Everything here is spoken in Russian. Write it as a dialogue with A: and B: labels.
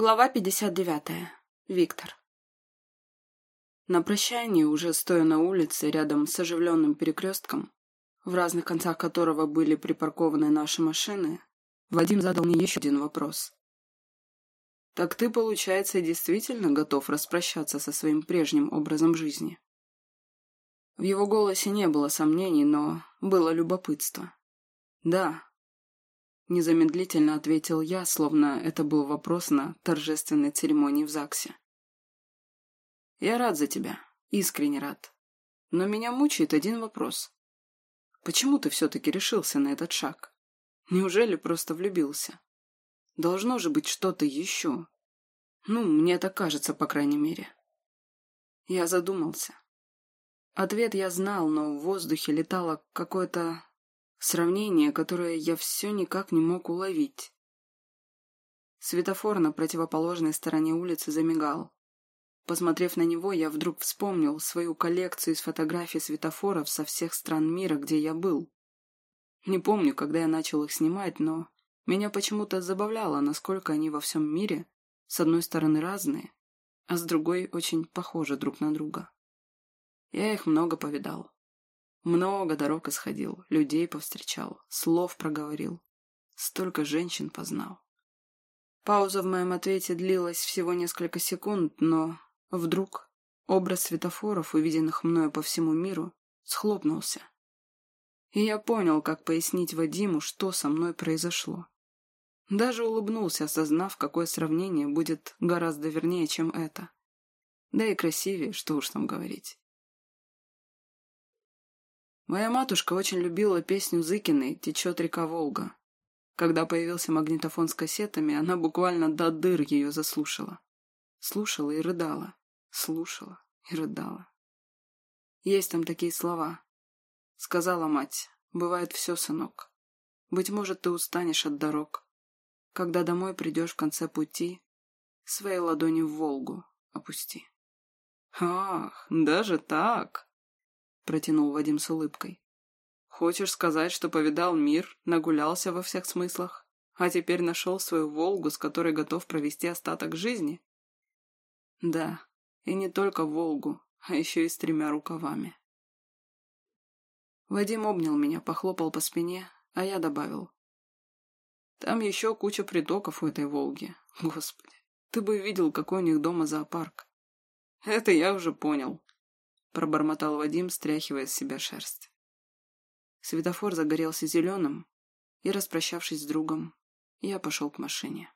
A: Глава 59. Виктор. На прощании, уже стоя на улице рядом с оживленным перекрестком, в разных концах которого были припаркованы наши машины, Вадим задал мне еще один вопрос. «Так ты, получается, действительно готов распрощаться со своим прежним образом жизни?» В его голосе не было сомнений, но было любопытство. «Да», Незамедлительно ответил я, словно это был вопрос на торжественной церемонии в ЗАГСе. Я рад за тебя, искренне рад. Но меня мучает один вопрос. Почему ты все-таки решился на этот шаг? Неужели просто влюбился? Должно же быть что-то еще. Ну, мне так кажется, по крайней мере. Я задумался. Ответ я знал, но в воздухе летало какое-то Сравнение, которое я все никак не мог уловить. Светофор на противоположной стороне улицы замигал. Посмотрев на него, я вдруг вспомнил свою коллекцию из фотографий светофоров со всех стран мира, где я был. Не помню, когда я начал их снимать, но меня почему-то забавляло, насколько они во всем мире с одной стороны разные, а с другой очень похожи друг на друга. Я их много повидал. Много дорог исходил, людей повстречал, слов проговорил. Столько женщин познал. Пауза в моем ответе длилась всего несколько секунд, но вдруг образ светофоров, увиденных мною по всему миру, схлопнулся. И я понял, как пояснить Вадиму, что со мной произошло. Даже улыбнулся, осознав, какое сравнение будет гораздо вернее, чем это. Да и красивее, что уж там говорить. Моя матушка очень любила песню Зыкиной «Течет река Волга». Когда появился магнитофон с кассетами, она буквально до дыр ее заслушала. Слушала и рыдала, слушала и рыдала. Есть там такие слова. Сказала мать, бывает все, сынок. Быть может, ты устанешь от дорог. Когда домой придешь в конце пути, свои ладони в Волгу опусти. Ах, даже так? Протянул Вадим с улыбкой. Хочешь сказать, что повидал мир, нагулялся во всех смыслах, а теперь нашел свою Волгу, с которой готов провести остаток жизни? Да, и не только Волгу, а еще и с тремя рукавами. Вадим обнял меня, похлопал по спине, а я добавил. Там еще куча притоков у этой Волги. Господи, ты бы видел, какой у них дома зоопарк. Это я уже понял, пробормотал Вадим, стряхивая с себя шерсть. Светофор загорелся зеленым, и, распрощавшись с другом, я пошел к машине.